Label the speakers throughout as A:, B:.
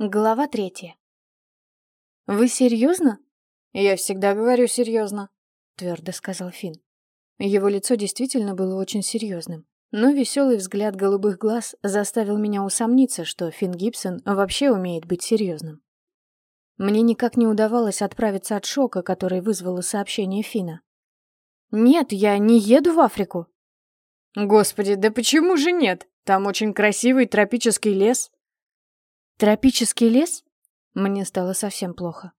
A: Глава третья. «Вы серьезно?»
B: «Я всегда говорю серьезно», — твердо сказал Финн.
A: Его лицо действительно было очень серьезным, но веселый взгляд голубых глаз заставил меня усомниться, что Финн Гибсон вообще умеет быть серьезным. Мне никак не удавалось отправиться от шока, который вызвало сообщение Фина. «Нет, я не еду в Африку».
B: «Господи, да почему же нет? Там очень красивый тропический лес».
A: Тропический лес? Мне стало совсем плохо.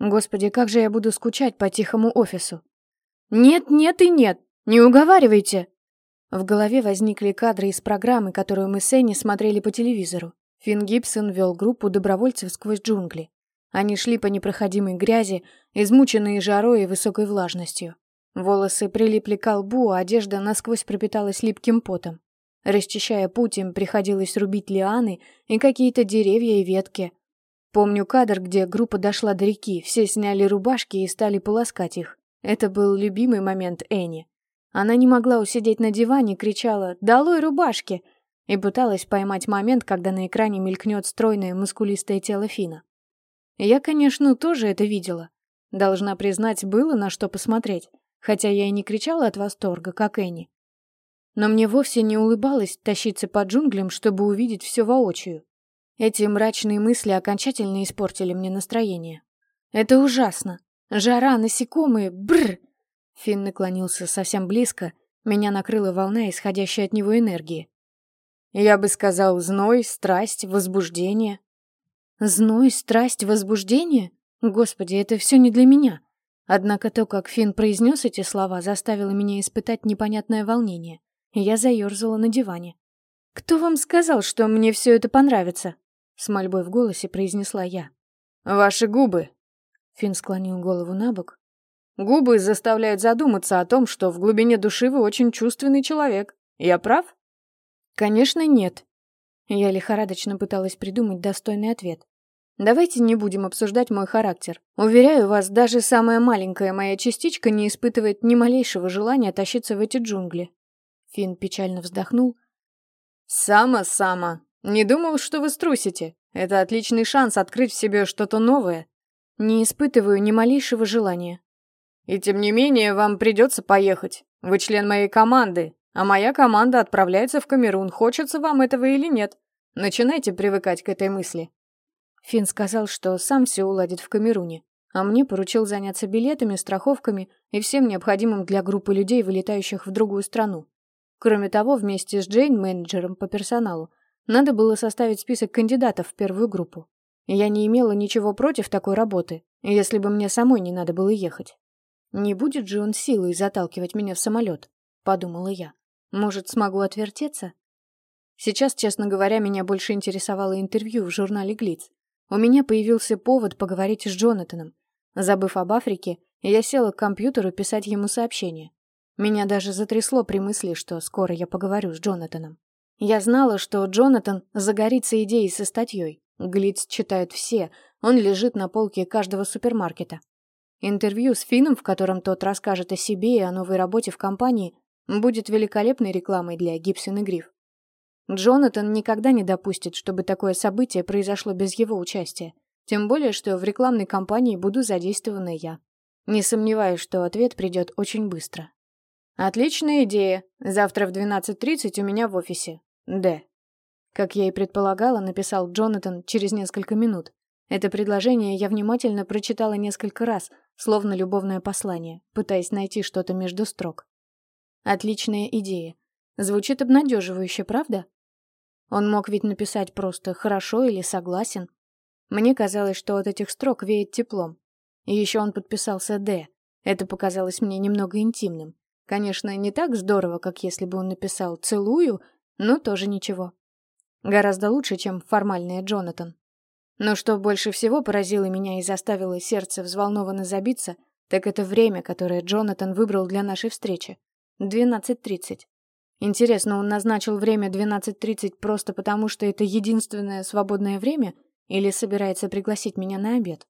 A: Господи, как же я буду скучать по тихому офису. Нет, нет и нет, не уговаривайте. В голове возникли кадры из программы, которую мы с Энни смотрели по телевизору. Финн Гибсон вел группу добровольцев сквозь джунгли. Они шли по непроходимой грязи, измученные жарой и высокой влажностью. Волосы прилипли к лбу, а одежда насквозь пропиталась липким потом. Расчищая путь, им приходилось рубить лианы и какие-то деревья и ветки. Помню кадр, где группа дошла до реки, все сняли рубашки и стали полоскать их. Это был любимый момент Энни. Она не могла усидеть на диване, кричала «Долой рубашки!» и пыталась поймать момент, когда на экране мелькнет стройное мускулистое тело Фина. Я, конечно, тоже это видела. Должна признать, было на что посмотреть, хотя я и не кричала от восторга, как Энни но мне вовсе не улыбалось тащиться по джунглям, чтобы увидеть все воочию. Эти мрачные мысли окончательно испортили мне настроение. Это ужасно. Жара, насекомые, бррр. Финн наклонился совсем близко, меня накрыла волна, исходящая от него энергии.
B: Я бы сказал, зной, страсть, возбуждение.
A: Зной, страсть, возбуждение? Господи, это все не для меня. Однако то, как Финн произнес эти слова, заставило меня испытать непонятное волнение. Я заерзала на диване. «Кто вам сказал, что мне все это понравится?» С мольбой в голосе произнесла я.
B: «Ваши губы!»
A: Финн склонил голову на бок.
B: «Губы заставляют задуматься о том, что в глубине души вы очень чувственный человек. Я прав?»
A: «Конечно, нет». Я лихорадочно пыталась придумать достойный ответ. Давайте не будем обсуждать мой характер. Уверяю вас, даже самая маленькая моя частичка не испытывает ни малейшего желания тащиться в эти джунгли. Финн печально вздохнул.
B: «Сама-сама. Не думал, что вы струсите. Это отличный шанс открыть в себе что-то новое.
A: Не испытываю ни малейшего желания.
B: И тем не менее, вам придется поехать. Вы член моей команды, а моя команда отправляется в Камерун, хочется вам этого или нет. Начинайте привыкать к этой мысли».
A: Финн сказал, что сам все уладит в Камеруне, а мне поручил заняться билетами, страховками и всем необходимым для группы людей, вылетающих в другую страну. Кроме того, вместе с Джейн, менеджером по персоналу, надо было составить список кандидатов в первую группу. Я не имела ничего против такой работы, если бы мне самой не надо было ехать. Не будет же он силой заталкивать меня в самолет, подумала я. Может, смогу отвертеться? Сейчас, честно говоря, меня больше интересовало интервью в журнале «Глиц». У меня появился повод поговорить с Джонатаном. Забыв об Африке, я села к компьютеру писать ему сообщение. Меня даже затрясло при мысли, что скоро я поговорю с Джонатаном. Я знала, что Джонатан загорится идеей со статьей. Глиц читают все, он лежит на полке каждого супермаркета. Интервью с Финном, в котором тот расскажет о себе и о новой работе в компании, будет великолепной рекламой для Гибсон и Гриф. Джонатан никогда не допустит, чтобы такое событие произошло без его участия. Тем более, что в рекламной кампании буду задействована я. Не сомневаюсь, что ответ придет очень быстро. «Отличная идея. Завтра в 12.30 у меня в офисе. Д». Как я и предполагала, написал Джонатан через несколько минут. Это предложение я внимательно прочитала несколько раз, словно любовное послание, пытаясь найти что-то между строк. Отличная идея. Звучит обнадеживающе, правда? Он мог ведь написать просто «хорошо» или «согласен». Мне казалось, что от этих строк веет теплом. И еще он подписался «Д». Это показалось мне немного интимным. Конечно, не так здорово, как если бы он написал «целую», но тоже ничего. Гораздо лучше, чем формальный Джонатан. Но что больше всего поразило меня и заставило сердце взволнованно забиться, так это время, которое Джонатан выбрал для нашей встречи. 12.30. Интересно, он назначил время 12.30 просто потому, что это единственное свободное время, или собирается пригласить меня на обед?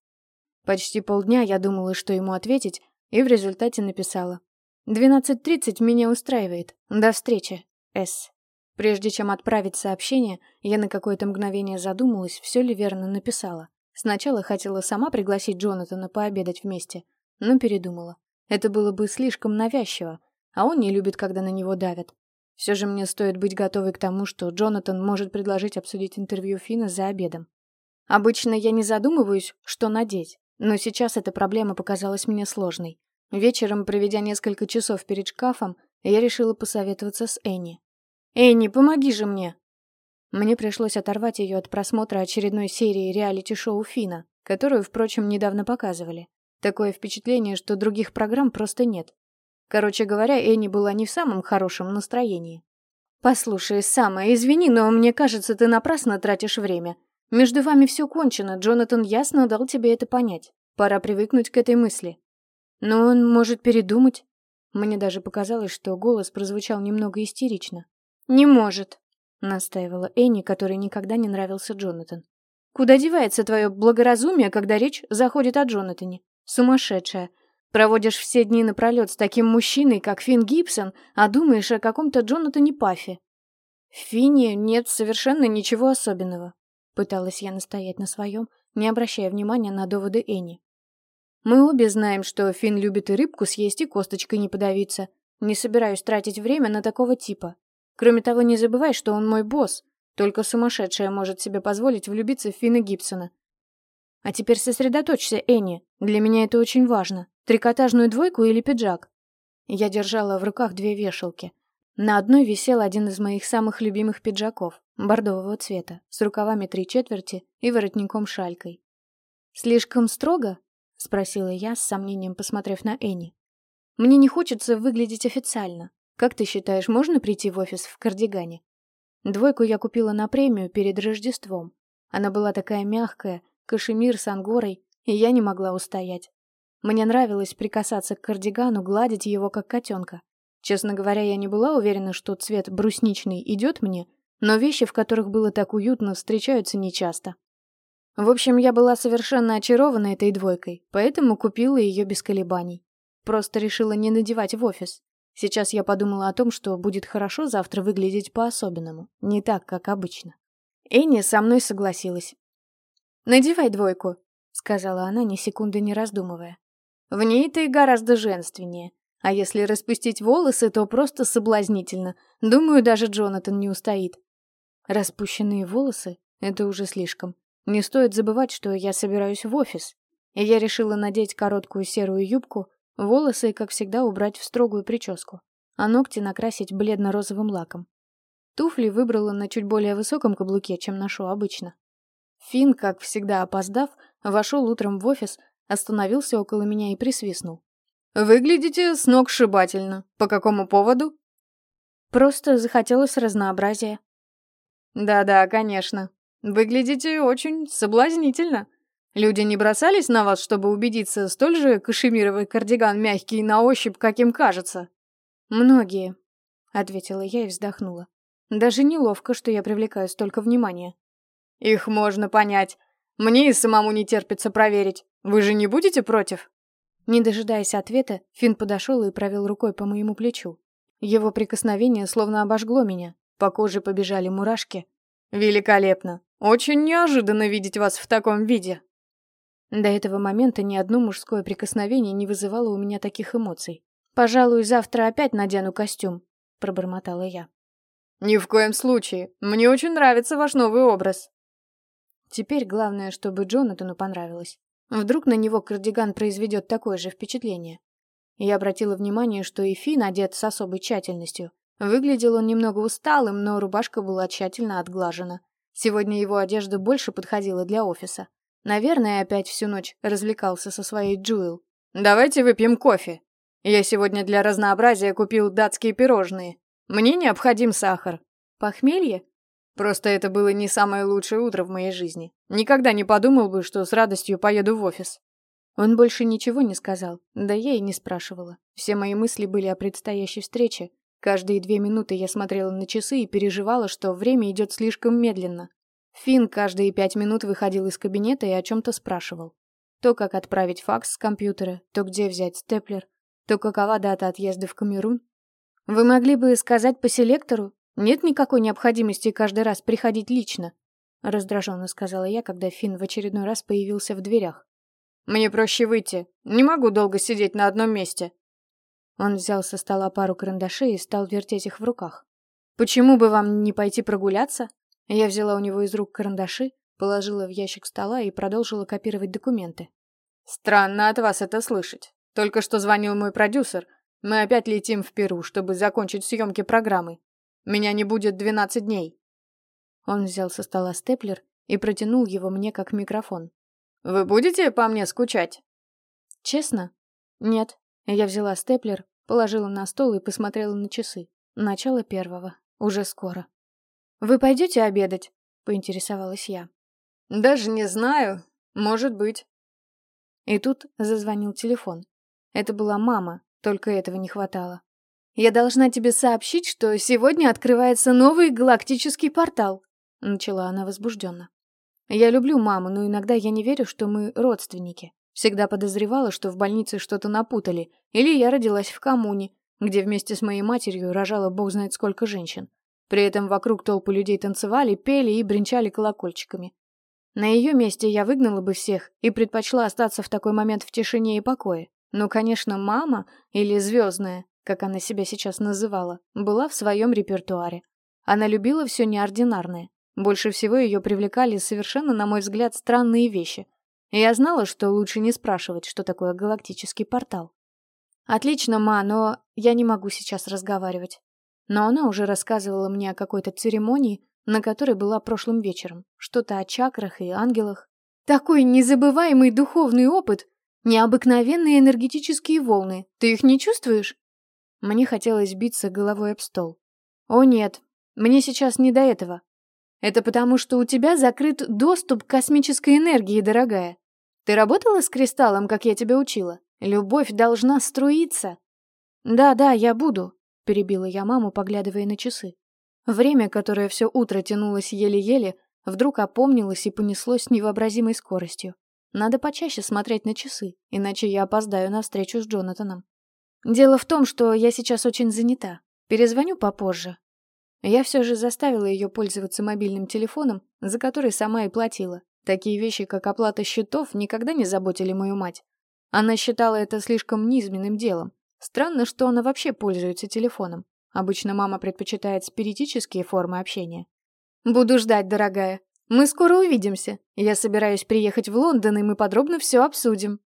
A: Почти полдня я думала, что ему ответить, и в результате написала. 12.30 меня устраивает. До встречи, С. Прежде чем отправить сообщение, я на какое-то мгновение задумалась, все ли верно написала. Сначала хотела сама пригласить Джонатана пообедать вместе, но передумала. Это было бы слишком навязчиво, а он не любит, когда на него давят. Все же мне стоит быть готовой к тому, что Джонатан может предложить обсудить интервью Фина за обедом. Обычно я не задумываюсь, что надеть, но сейчас эта проблема показалась мне сложной. Вечером, проведя несколько часов перед шкафом, я решила посоветоваться с Энни. «Энни, помоги же мне!» Мне пришлось оторвать ее от просмотра очередной серии реалити-шоу Фина, которую, впрочем, недавно показывали. Такое впечатление, что других программ просто нет. Короче говоря, Энни была не в самом хорошем настроении. «Послушай, Сама, извини, но мне кажется, ты напрасно тратишь время. Между вами все кончено, Джонатан ясно дал тебе это понять. Пора привыкнуть к этой мысли. Но он может передумать». Мне даже показалось, что голос прозвучал немного истерично. «Не может», — настаивала Энни, которой никогда не нравился Джонатан. «Куда девается твое благоразумие, когда речь заходит о Джонатане? Сумасшедшая. Проводишь все дни напролет с таким мужчиной, как Финн Гибсон, а думаешь о каком-то Джонатане Паффе. В Финне нет совершенно ничего особенного. Пыталась я настоять на своем, не обращая внимания на доводы Энни. Мы обе знаем, что Финн любит и рыбку съесть, и косточкой не подавиться. Не собираюсь тратить время на такого типа. Кроме того, не забывай, что он мой босс. Только сумасшедшая может себе позволить влюбиться в Финна Гибсона. А теперь сосредоточься, Энни. Для меня это очень важно. Трикотажную двойку или пиджак? Я держала в руках две вешалки. На одной висел один из моих самых любимых пиджаков, бордового цвета, с рукавами три четверти и воротником-шалькой. «Слишком строго?» — спросила я, с сомнением посмотрев на Энни. «Мне не хочется выглядеть официально. Как ты считаешь, можно прийти в офис в кардигане?» Двойку я купила на премию перед Рождеством. Она была такая мягкая, кашемир с ангорой, и я не могла устоять. Мне нравилось прикасаться к кардигану, гладить его как котенка. Честно говоря, я не была уверена, что цвет брусничный идет мне, но вещи, в которых было так уютно, встречаются нечасто. В общем, я была совершенно очарована этой двойкой, поэтому купила ее без колебаний. Просто решила не надевать в офис. Сейчас я подумала о том, что будет хорошо завтра выглядеть по-особенному, не так, как обычно. Энни со мной согласилась. «Надевай двойку», — сказала она, ни секунды не раздумывая. В ней ты гораздо женственнее. А если распустить волосы, то просто соблазнительно. Думаю, даже Джонатан не устоит. Распущенные волосы — это уже слишком. Не стоит забывать, что я собираюсь в офис. И я решила надеть короткую серую юбку, волосы, как всегда, убрать в строгую прическу, а ногти накрасить бледно-розовым лаком. Туфли выбрала на чуть более высоком каблуке, чем ношу обычно. Финн, как всегда опоздав, вошел утром в офис, Остановился около меня и присвистнул. «Выглядите с ног сшибательно. По какому поводу?» «Просто захотелось разнообразия». «Да-да, конечно. Выглядите очень соблазнительно. Люди не бросались на вас, чтобы убедиться, столь же кашемировый кардиган мягкий на ощупь, каким кажется?» «Многие», — ответила я и вздохнула. «Даже неловко, что я привлекаю столько внимания». «Их можно понять. Мне и самому не терпится проверить. Вы же не будете против?» Не дожидаясь ответа, Финн подошел и провел рукой по моему плечу. Его прикосновение словно обожгло меня. По коже побежали мурашки. «Великолепно! Очень неожиданно видеть вас в таком виде!» До этого момента ни одно мужское прикосновение не вызывало у меня таких эмоций. «Пожалуй, завтра опять надену костюм», — пробормотала я. «Ни в коем случае. Мне очень нравится ваш новый образ». Теперь главное, чтобы Джонатану понравилось. Вдруг на него кардиган произведет такое же впечатление. Я обратила внимание, что и Финн одет с особой тщательностью. Выглядел он немного усталым, но рубашка была тщательно отглажена. Сегодня его одежда больше подходила для офиса. Наверное, опять всю ночь развлекался со своей Джуэл. «Давайте выпьем кофе. Я сегодня для разнообразия купил датские пирожные. Мне необходим сахар. Похмелье? Просто это было не самое лучшее утро в моей жизни. Никогда не подумал бы, что с радостью поеду в офис. Он больше ничего не сказал, да я и не спрашивала. Все мои мысли были о предстоящей встрече. Каждые две минуты я смотрела на часы и переживала, что время идет слишком медленно. Финн каждые пять минут выходил из кабинета и о чем-то спрашивал. То, как отправить факс с компьютера, то где взять степлер, то какова дата отъезда в Камерун. «Вы могли бы сказать по селектору?» Нет никакой необходимости каждый раз приходить лично, раздраженно сказала я, когда Финн в очередной раз появился в дверях.
B: Мне проще выйти. Не могу долго сидеть на одном месте.
A: Он взял со стола пару карандашей и стал вертеть их в руках. Почему бы вам не пойти прогуляться? Я взяла у него из рук карандаши, положила в ящик стола и продолжила копировать документы.
B: Странно от вас это слышать. Только что звонил мой продюсер. Мы опять летим в Перу, чтобы закончить съемки программы. Меня не будет 12 дней.
A: Он взял со стола степлер и протянул его мне как микрофон.
B: Вы будете по мне скучать?
A: Честно? Нет. Я взяла степлер, положила на стол и посмотрела на часы. Начало первого. Уже скоро. «Вы пойдете обедать?» — поинтересовалась я.
B: «Даже не знаю. Может быть».
A: И тут зазвонил телефон. Это была мама, только этого не хватало. «Я должна тебе сообщить, что сегодня открывается новый галактический портал», — начала она возбужденно. «Я люблю маму, но иногда я не верю, что мы родственники. Всегда подозревала, что в больнице что-то напутали, или я родилась в коммуне, где вместе с моей матерью рожала бог знает сколько женщин. При этом вокруг толпы людей танцевали, пели и бренчали колокольчиками. На ее месте я выгнала бы всех и предпочла остаться в такой момент в тишине и покое. Но, конечно, мама, или звездная, как она себя сейчас называла, была в своем репертуаре. Она любила все неординарное. Больше всего ее привлекали совершенно, на мой взгляд, странные вещи. Я знала, что лучше не спрашивать, что такое галактический портал. «Отлично, ма, но я не могу сейчас разговаривать но она уже рассказывала мне о какой-то церемонии, на которой была прошлым вечером, что-то о чакрах и ангелах. Такой незабываемый духовный опыт, необыкновенные энергетические волны. Ты их не чувствуешь? Мне хотелось биться головой об стол. О нет, мне сейчас не до этого. Это потому, что у тебя закрыт доступ к космической энергии, дорогая. Ты работала с кристаллом, как я тебя учила? Любовь должна струиться. Да-да, я буду, перебила я маму, поглядывая на часы. Время, которое все утро тянулось еле-еле, вдруг опомнилось и понеслось с невообразимой скоростью. Надо почаще смотреть на часы, иначе я опоздаю на встречу с Джонатаном. Дело в том, что я сейчас очень занята. Перезвоню попозже. Я все же заставила ее пользоваться мобильным телефоном, за который сама и платила. Такие вещи, как оплата счетов, никогда не заботили мою мать. Она считала это слишком низменным делом. Странно, что она вообще пользуется телефоном. Обычно мама предпочитает спиритические формы общения. «Буду ждать, дорогая. Мы скоро увидимся. Я собираюсь приехать в Лондон, и мы подробно все обсудим».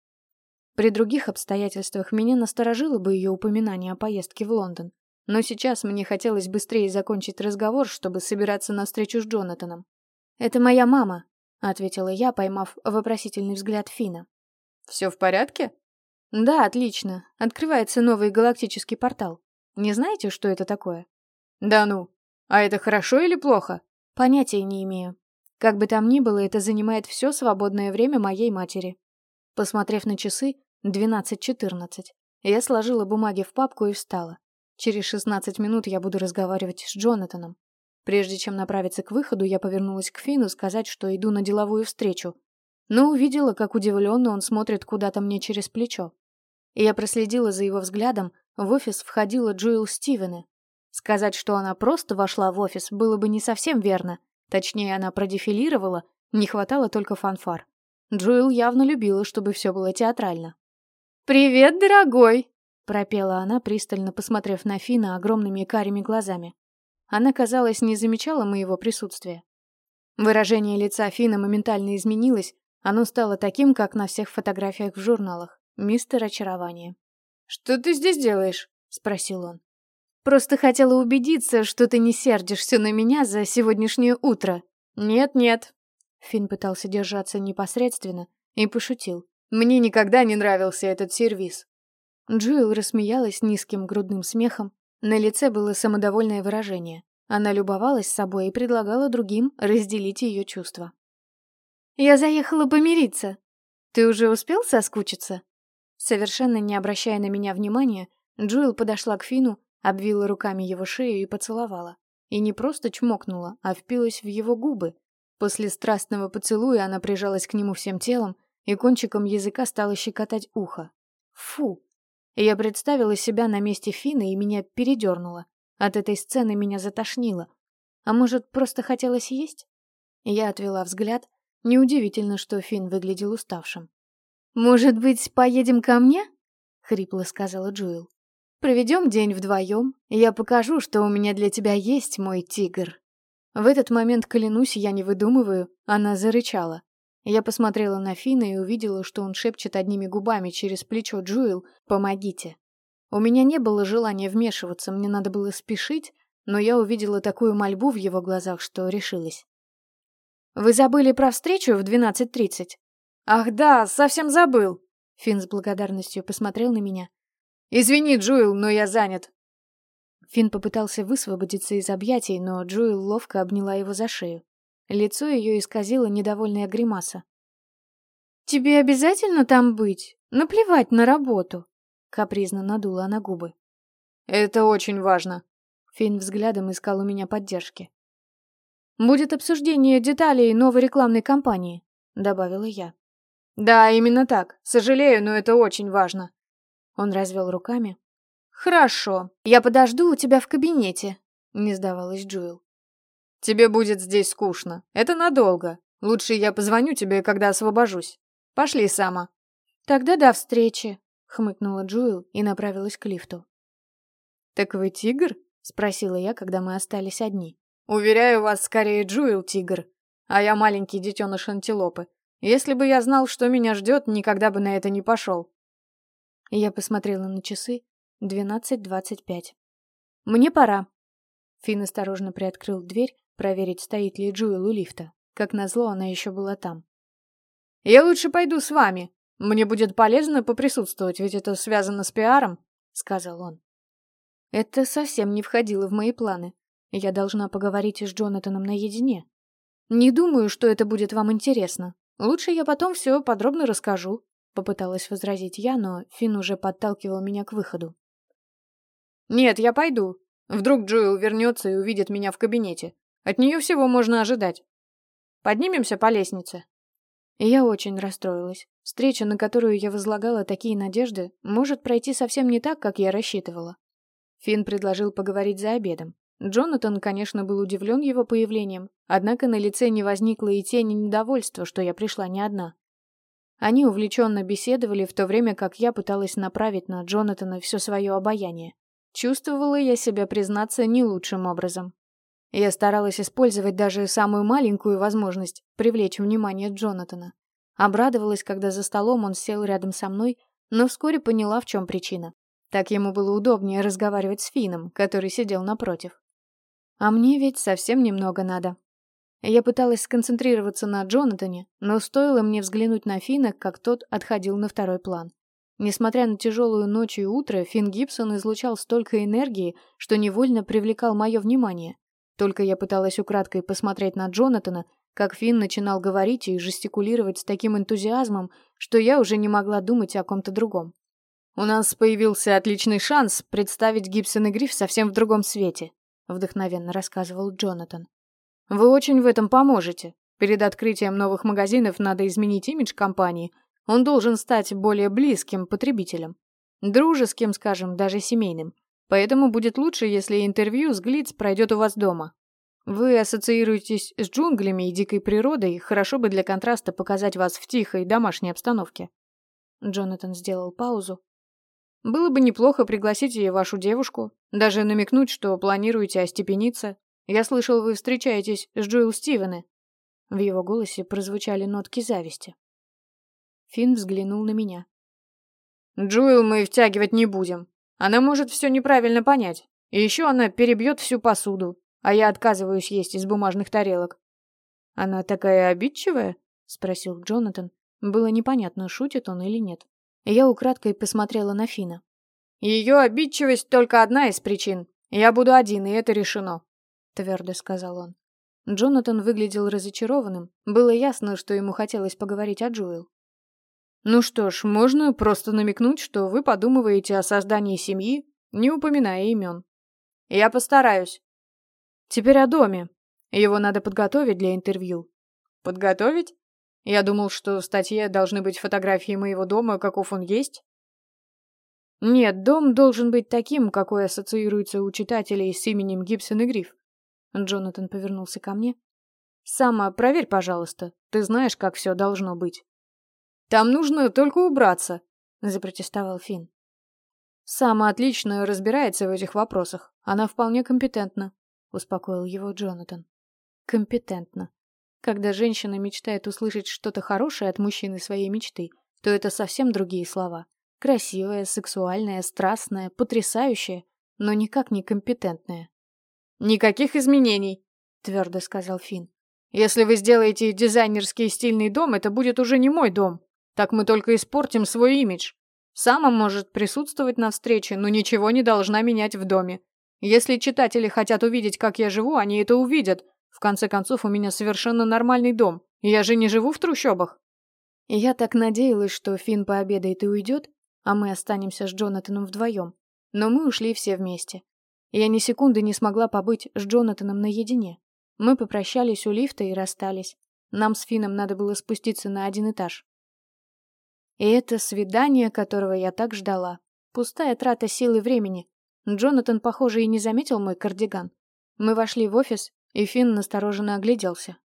A: При других обстоятельствах меня насторожило бы ее упоминание о поездке в Лондон. Но сейчас мне хотелось быстрее закончить разговор, чтобы собираться на встречу с Джонатаном. «Это моя мама», — ответила я, поймав вопросительный взгляд Фина.
B: «Все в порядке?»
A: Да, отлично. Открывается новый галактический портал. Не знаете, что это такое?
B: Да ну. А это хорошо или плохо?
A: Понятия не имею. Как бы там ни было, это занимает все свободное время моей матери. Посмотрев на часы, 12.14. Я сложила бумаги в папку и встала. Через 16 минут я буду разговаривать с Джонатаном. Прежде чем направиться к выходу, я повернулась к Фину сказать, что иду на деловую встречу. Но увидела, как удивленно он смотрит куда-то мне через плечо я проследила за его взглядом, в офис входила Джоэл Стивены. Сказать, что она просто вошла в офис, было бы не совсем верно. Точнее, она продефилировала, не хватало только фанфар. Джоэл явно любила, чтобы все было театрально.
B: «Привет, дорогой!» — пропела она, пристально посмотрев на Фина огромными карими глазами.
A: Она, казалось, не замечала моего присутствия. Выражение лица Фина моментально изменилось, оно стало таким, как на всех фотографиях в журналах мистер очарование.
B: «Что ты здесь делаешь?» — спросил он.
A: «Просто хотела убедиться, что ты не сердишься на меня за сегодняшнее утро».
B: «Нет-нет».
A: Финн пытался держаться непосредственно и пошутил.
B: «Мне никогда не нравился этот сервис».
A: Джуэл рассмеялась низким грудным смехом. На лице было самодовольное выражение. Она любовалась собой и предлагала другим разделить ее чувства. «Я заехала помириться. Ты уже успел соскучиться?» Совершенно не обращая на меня внимания, Джуэл подошла к Фину, обвила руками его шею и поцеловала. И не просто чмокнула, а впилась в его губы. После страстного поцелуя она прижалась к нему всем телом и кончиком языка стала щекотать ухо. Фу! Я представила себя на месте Фина и меня передернуло. От этой сцены меня затошнило. А может, просто хотелось есть? Я отвела взгляд. Неудивительно, что Финн выглядел уставшим. «Может быть, поедем ко мне?» — хрипло сказала Джуэл. «Проведем день вдвоем, я покажу, что у меня для тебя есть мой тигр». В этот момент, клянусь, я не выдумываю, она зарычала. Я посмотрела на Фина и увидела, что он шепчет одними губами через плечо Джуэл «Помогите». У меня не было желания вмешиваться, мне надо было спешить, но я увидела такую мольбу в его глазах, что решилась. «Вы забыли про встречу в 12.30?»
B: «Ах да, совсем забыл!»
A: Финн с благодарностью посмотрел на меня.
B: «Извини, Джуэл, но я занят».
A: Финн попытался высвободиться из объятий, но Джуэл ловко обняла его за шею. Лицо ее исказило недовольная гримаса. «Тебе обязательно там быть? Наплевать на работу!» Капризно надула она губы.
B: «Это очень важно!»
A: Финн взглядом искал у меня поддержки. «Будет обсуждение деталей новой рекламной кампании», — добавила я.
B: «Да, именно так. Сожалею, но это очень важно».
A: Он развел руками.
B: «Хорошо.
A: Я подожду у тебя в кабинете», — не сдавалась Джуэл.
B: Тебе будет здесь скучно. Это надолго. Лучше я позвоню тебе, когда освобожусь. Пошли, Сама».
A: «Тогда до встречи», — хмыкнула Джуэл и направилась к лифту.
B: «Так вы тигр?» — спросила я, когда мы остались одни. «Уверяю вас, скорее Джуэл тигр, а я маленький детеныш антилопы. Если бы я знал, что меня ждет, никогда бы на это не пошел».
A: Я посмотрела на часы. Двенадцать двадцать пять. «Мне пора». Финн осторожно приоткрыл дверь, проверить, стоит ли Джуэл у лифта. Как назло, она еще была там.
B: «Я лучше пойду с вами. Мне будет полезно поприсутствовать, ведь это связано с пиаром», — сказал он.
A: Это совсем не входило в мои планы. Я должна поговорить с Джонатаном наедине. Не думаю, что это будет вам интересно. Лучше я потом все подробно расскажу, — попыталась возразить я, но Финн уже подталкивал меня к выходу.
B: «Нет, я пойду. Вдруг Джоэл вернется и увидит меня в кабинете. От нее всего можно ожидать. Поднимемся по лестнице.
A: Я очень расстроилась. Встреча, на которую я возлагала такие надежды, может пройти совсем не так, как я рассчитывала. Финн предложил поговорить за обедом. Джонатан, конечно, был удивлен его появлением, однако на лице не возникло и тени недовольства, что я пришла не одна. Они увлеченно беседовали, в то время как я пыталась направить на Джонатана все свое обаяние. Чувствовала я себя, признаться, не лучшим образом. Я старалась использовать даже самую маленькую возможность привлечь внимание Джонатана. Обрадовалась, когда за столом он сел рядом со мной, но вскоре поняла, в чем причина. Так ему было удобнее разговаривать с Фином, который сидел напротив. А мне ведь совсем немного надо. Я пыталась сконцентрироваться на Джонатане, но стоило мне взглянуть на Фина, как тот отходил на второй план. Несмотря на тяжелую ночь и утро, Финн Гибсон излучал столько энергии, что невольно привлекал мое внимание. Только я пыталась украдкой посмотреть на Джонатана, как Финн начинал говорить и жестикулировать с таким энтузиазмом, что я уже не могла думать о ком-то другом. «У нас появился отличный шанс представить Гибсон и Гриф совсем в другом свете», — вдохновенно рассказывал Джонатан. «Вы очень в этом поможете. Перед открытием новых магазинов надо изменить имидж компании. Он должен стать более близким потребителем. Дружеским, скажем, даже семейным. Поэтому будет лучше, если интервью с Глиц пройдет у вас дома. Вы ассоциируетесь с джунглями и дикой природой, хорошо бы для контраста показать вас в тихой домашней обстановке. Джонатан сделал паузу. Было бы неплохо пригласить и вашу девушку, даже намекнуть, что планируете остепениться. Я слышал, вы встречаетесь с Джоэл Стивены. В его голосе прозвучали нотки зависти. Финн взглянул на меня.
B: Джоэл мы втягивать не будем. Она может все неправильно понять. И еще она перебьет всю посуду, а я отказываюсь есть из бумажных тарелок.
A: «Она такая обидчивая?» — спросил Джонатан. Было непонятно, шутит он или нет. Я украдкой посмотрела на Фина.
B: «Ее обидчивость только одна из причин. Я буду один, и это решено», — твердо сказал он.
A: Джонатан выглядел разочарованным. Было ясно, что ему хотелось поговорить о Джоэл.
B: Ну что ж, можно просто намекнуть, что вы подумываете о создании семьи, не упоминая имен. Я постараюсь. Теперь о доме. Его надо подготовить для интервью. Подготовить? Я думал, что в статье должны быть фотографии моего дома, каков он есть. Нет, дом должен быть таким, какой ассоциируется у читателей с именем Гибсон и Гриф. Джонатан повернулся ко мне. Сама проверь, пожалуйста. Ты знаешь, как все должно быть. Там нужно только убраться, запротестовал Финн. Сама отлично разбирается в этих вопросах. Она вполне компетентна, успокоил его Джонатан. Компетентна. Когда женщина мечтает услышать что-то хорошее от мужчины своей мечты, то это совсем другие слова. Красивая, сексуальная, страстная, потрясающая, но никак не компетентная. «Никаких изменений», — твердо сказал Финн. «Если вы сделаете дизайнерский стильный дом, это будет уже не мой дом. Так мы только испортим свой имидж. Сама может присутствовать на встрече, но ничего не должна менять в доме. Если читатели хотят увидеть, как я живу, они это увидят. В конце концов, у меня совершенно нормальный дом. Я же не живу в трущобах. Я так надеялась, что Финн пообедает и уйдет, а мы останемся с Джонатаном вдвоем. Но мы ушли все вместе. Я ни секунды не смогла побыть с Джонатаном наедине. Мы попрощались у лифта и расстались. Нам с Фином надо было спуститься на один этаж. И это свидание, которого я так ждала. Пустая трата сил и времени. Джонатан, похоже, и не заметил мой кардиган. Мы вошли в офис, и Финн настороженно огляделся.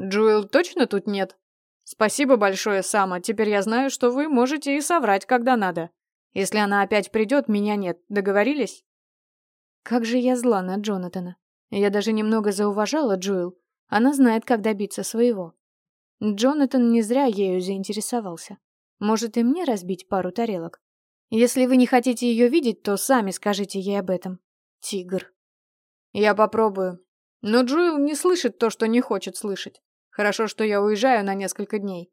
B: «Джуэл точно тут нет?» «Спасибо большое, Сама. Теперь я знаю, что вы можете и соврать, когда надо. Если она опять придет, меня нет. Договорились?» Как же я зла на Джонатана. Я даже немного зауважала Джуэл. Она знает, как добиться своего. Джонатан не зря ею заинтересовался. Может, и мне разбить пару тарелок? Если вы не хотите ее видеть, то сами скажите ей об этом. Тигр. Я попробую. Но Джуэл не слышит то, что не хочет слышать. Хорошо, что я уезжаю на несколько дней.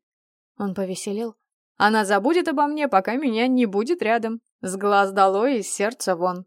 B: Он повеселел. Она забудет обо мне, пока меня не будет рядом. С глаз долой и сердца вон.